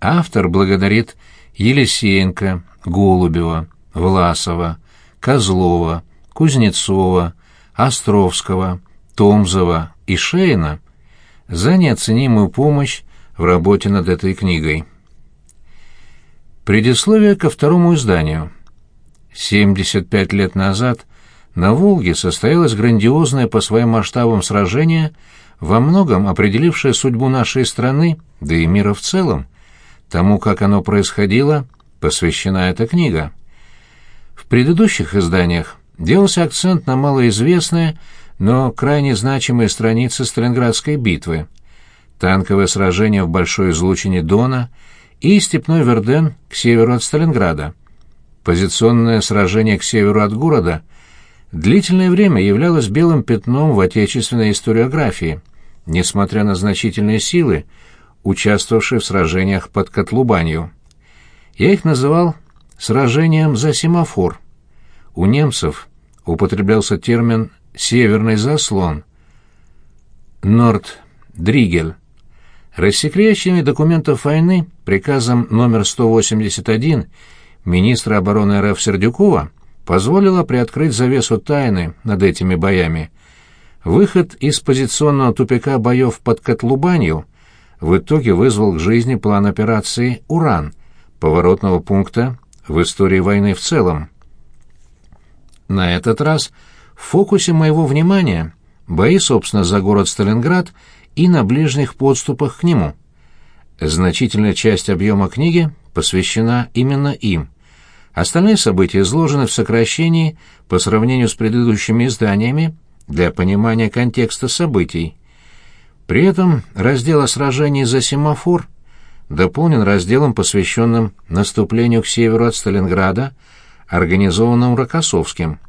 Автор благодарит Елисеенко, Голубева, Власова, Козлова, Кузнецова, Островского, Томзова и Шейна за неоценимую помощь в работе над этой книгой. Предисловие ко второму изданию. 75 лет назад на Волге состоялось грандиозное по своим масштабам сражение, во многом определившее судьбу нашей страны, да и мира в целом. Тому, как оно происходило, посвящена эта книга. В предыдущих изданиях делался акцент на малоизвестные, но крайне значимые страницы Сталинградской битвы. Танковое сражение в Большой излучине Дона и степной Верден к северу от Сталинграда. Позиционное сражение к северу от города длительное время являлось белым пятном в отечественной историографии, несмотря на значительные силы, участвовавшие в сражениях под Котлубанью. Я их называл «сражением за семафор». У немцев употреблялся термин «северный заслон» — «Норд-Дригель». Рассекречивание документов войны приказом номер 181 министра обороны РФ Сердюкова позволило приоткрыть завесу тайны над этими боями. Выход из позиционного тупика боев под Котлубанью в итоге вызвал к жизни план операции «Уран», поворотного пункта в истории войны в целом. На этот раз в фокусе моего внимания бои, собственно, за город Сталинград и на ближних подступах к нему. Значительная часть объема книги посвящена именно им. Остальные события изложены в сокращении по сравнению с предыдущими изданиями для понимания контекста событий. При этом раздел о сражении за семафор дополнен разделом, посвященным наступлению к северу от Сталинграда, организованным Рокоссовским.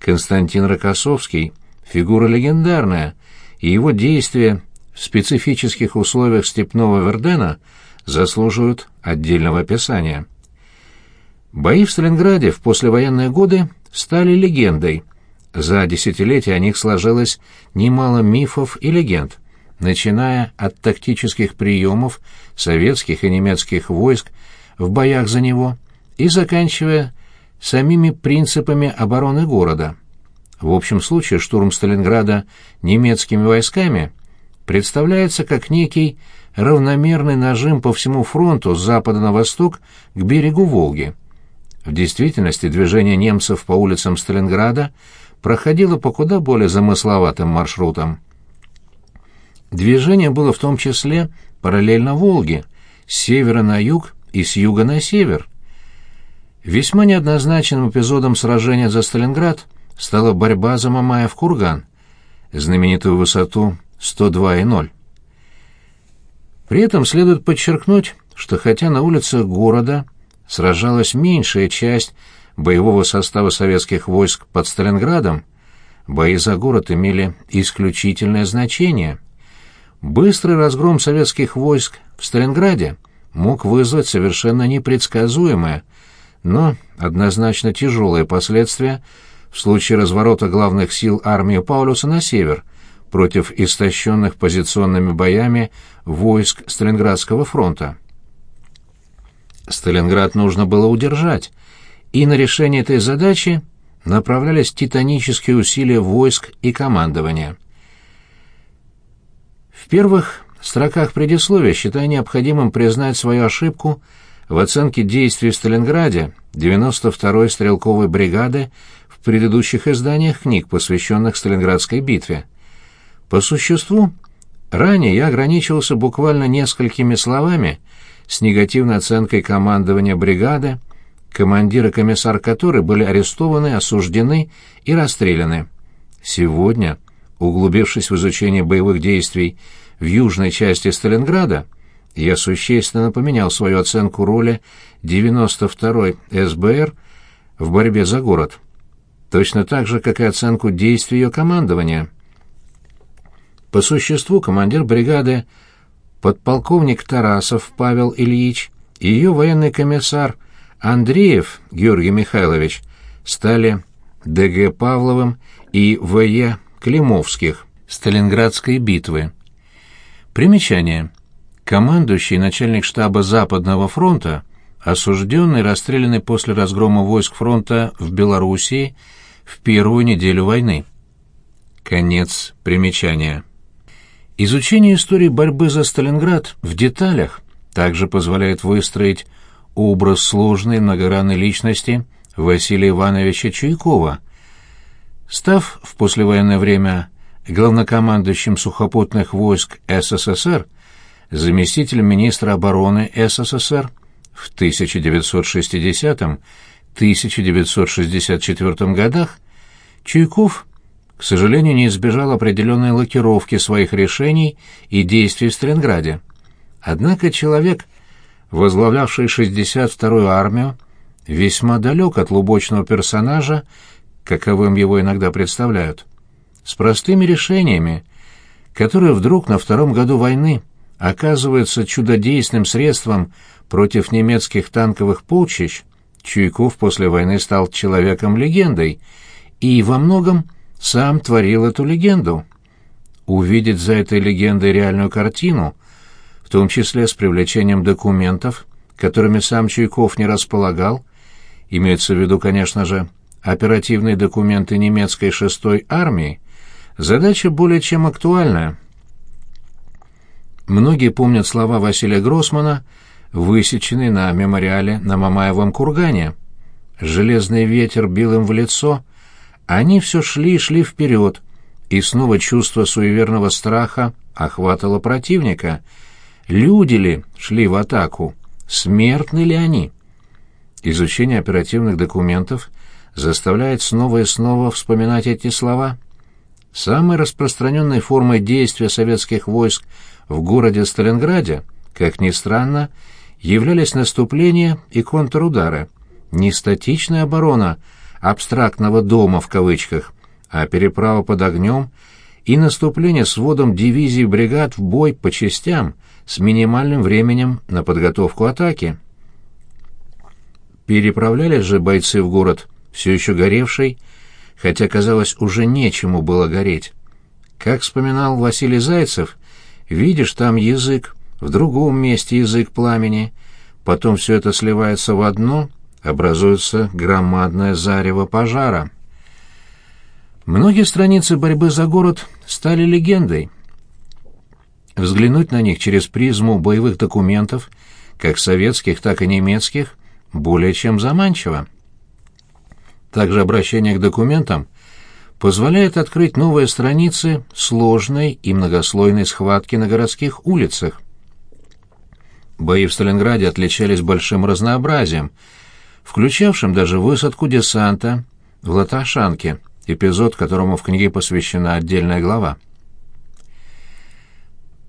Константин Рокоссовский – фигура легендарная, и его действия в специфических условиях степного Вердена заслуживают отдельного описания. Бои в Сталинграде в послевоенные годы стали легендой. За десятилетия о них сложилось немало мифов и легенд, начиная от тактических приемов советских и немецких войск в боях за него и заканчивая самими принципами обороны города. В общем случае штурм Сталинграда немецкими войсками представляется как некий равномерный нажим по всему фронту с запада на восток к берегу Волги. В действительности движение немцев по улицам Сталинграда проходило по куда более замысловатым маршрутам. Движение было в том числе параллельно Волге, с севера на юг и с юга на север. Весьма неоднозначным эпизодом сражения за Сталинград стала борьба за Мамаев-Курган, знаменитую высоту 102,0. При этом следует подчеркнуть, что хотя на улицах города сражалась меньшая часть боевого состава советских войск под Сталинградом, бои за город имели исключительное значение. Быстрый разгром советских войск в Сталинграде мог вызвать совершенно непредсказуемое, но однозначно тяжелые последствия в случае разворота главных сил армии Паулюса на север – против истощенных позиционными боями войск Сталинградского фронта. Сталинград нужно было удержать, и на решение этой задачи направлялись титанические усилия войск и командования. В первых строках предисловия считаю необходимым признать свою ошибку в оценке действий в Сталинграде 92-й стрелковой бригады в предыдущих изданиях книг, посвященных Сталинградской битве. По существу, ранее я ограничивался буквально несколькими словами с негативной оценкой командования бригады, командир и комиссар которой были арестованы, осуждены и расстреляны. Сегодня, углубившись в изучение боевых действий в южной части Сталинграда, я существенно поменял свою оценку роли 92-й СБР в борьбе за город, точно так же, как и оценку действий ее командования – по существу командир бригады подполковник Тарасов Павел Ильич и ее военный комиссар Андреев Георгий Михайлович стали ДГ Павловым и В.Е. Климовских Сталинградской битвы. Примечание. командующий начальник штаба Западного фронта, осужденный, расстрелянный после разгрома войск фронта в Белоруссии в первую неделю войны. Конец примечания. Изучение истории борьбы за Сталинград в деталях также позволяет выстроить образ сложной многогранной личности Василия Ивановича Чуйкова. Став в послевоенное время главнокомандующим сухопутных войск СССР, заместителем министра обороны СССР в 1960-1964 годах, Чуйков, к сожалению, не избежал определенной лакировки своих решений и действий в Сталинграде. Однако человек, возглавлявший 62-ю армию, весьма далек от лубочного персонажа, каковым его иногда представляют. С простыми решениями, которые вдруг на втором году войны оказываются чудодейственным средством против немецких танковых полчищ, Чуйков после войны стал человеком-легендой и во многом сам творил эту легенду. Увидеть за этой легендой реальную картину, в том числе с привлечением документов, которыми сам Чуйков не располагал, имеется в виду, конечно же, оперативные документы немецкой шестой армии, задача более чем актуальная. Многие помнят слова Василия Гроссмана, высеченные на мемориале на Мамаевом кургане. Железный ветер бил им в лицо, они все шли и шли вперед, и снова чувство суеверного страха охватывало противника. Люди ли шли в атаку? Смертны ли они? Изучение оперативных документов заставляет снова и снова вспоминать эти слова. Самой распространенной формой действия советских войск в городе Сталинграде, как ни странно, являлись наступления и контрудары, не статичная оборона абстрактного дома в кавычках, а переправа под огнем и наступление с вводом дивизий бригад в бой по частям с минимальным временем на подготовку атаки. Переправлялись же бойцы в город, все еще горевший, хотя, казалось, уже нечему было гореть. Как вспоминал Василий Зайцев, видишь там язык, в другом месте язык пламени, потом все это сливается в одно, образуется громадное зарево пожара. Многие страницы борьбы за город стали легендой. Взглянуть на них через призму боевых документов, как советских, так и немецких, более чем заманчиво. Также обращение к документам позволяет открыть новые страницы сложной и многослойной схватки на городских улицах. Бои в Сталинграде отличались большим разнообразием, включавшим даже высадку десанта в Латашанке, эпизод которому в книге посвящена отдельная глава.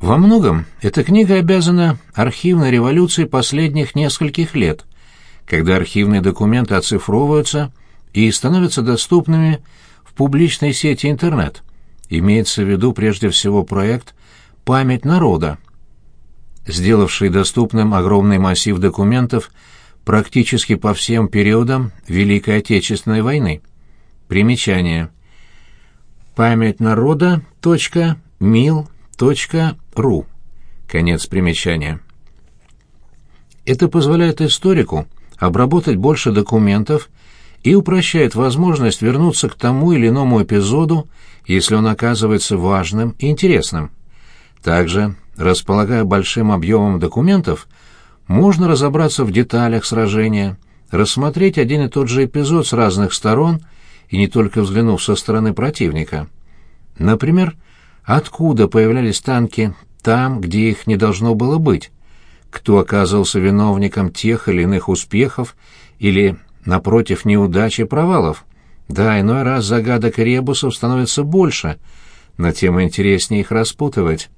Во многом эта книга обязана архивной революции последних нескольких лет, когда архивные документы оцифровываются и становятся доступными в публичной сети интернет. Имеется в виду прежде всего проект «Память народа», сделавший доступным огромный массив документов практически по всем периодам Великой Отечественной войны. Примечание. Память народа. Мил. .ру. Конец примечания. Это позволяет историку обработать больше документов и упрощает возможность вернуться к тому или иному эпизоду, если он оказывается важным и интересным. Также, располагая большим объемом документов, можно разобраться в деталях сражения, рассмотреть один и тот же эпизод с разных сторон и не только взглянув со стороны противника. Например, Откуда появлялись танки там, где их не должно было быть? Кто оказывался виновником тех или иных успехов или, напротив, неудач и провалов? Да, иной раз загадок и ребусов становится больше, но тем интереснее их распутывать.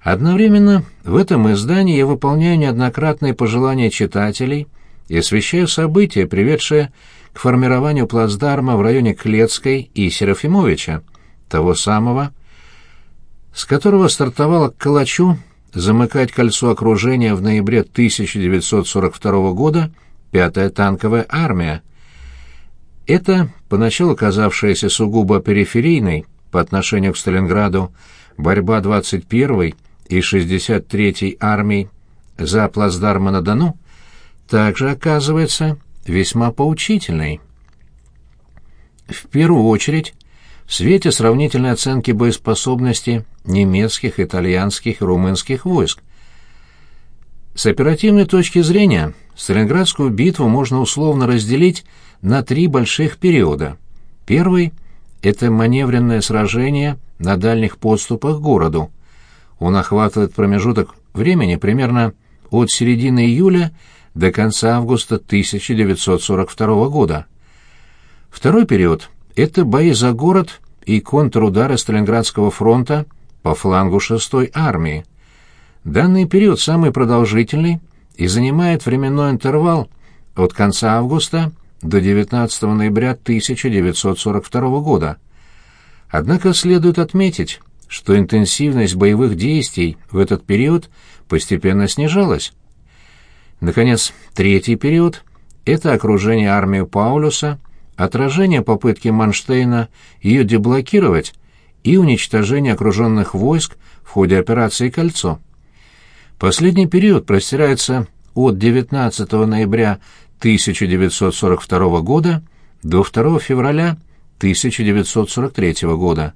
Одновременно в этом издании я выполняю неоднократные пожелания читателей и освещаю события, приведшие к формированию плацдарма в районе Клецкой и Серафимовича, того самого, с которого стартовала к Калачу замыкать кольцо окружения в ноябре 1942 года пятая танковая армия. Это, поначалу казавшаяся сугубо периферийной по отношению к Сталинграду, борьба 21-й и 63-й армий за плацдарма на Дону также оказывается весьма поучительной. В первую очередь, в свете сравнительной оценки боеспособности немецких, итальянских румынских войск. С оперативной точки зрения Сталинградскую битву можно условно разделить на три больших периода. Первый — это маневренное сражение на дальних подступах к городу. Он охватывает промежуток времени примерно от середины июля до конца августа 1942 года. Второй период — это бои за город и контрудары Сталинградского фронта по флангу 6-й армии. Данный период самый продолжительный и занимает временной интервал от конца августа до 19 ноября 1942 года. Однако следует отметить, что интенсивность боевых действий в этот период постепенно снижалась. Наконец, третий период — это окружение армии Паулюса, отражение попытки Манштейна ее деблокировать и уничтожение окруженных войск в ходе операции «Кольцо». Последний период простирается от 19 ноября 1942 года до 2 февраля 1943 года.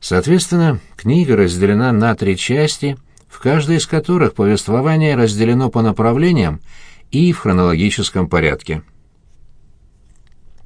Соответственно, книга разделена на три части, в каждой из которых повествование разделено по направлениям и в хронологическом порядке.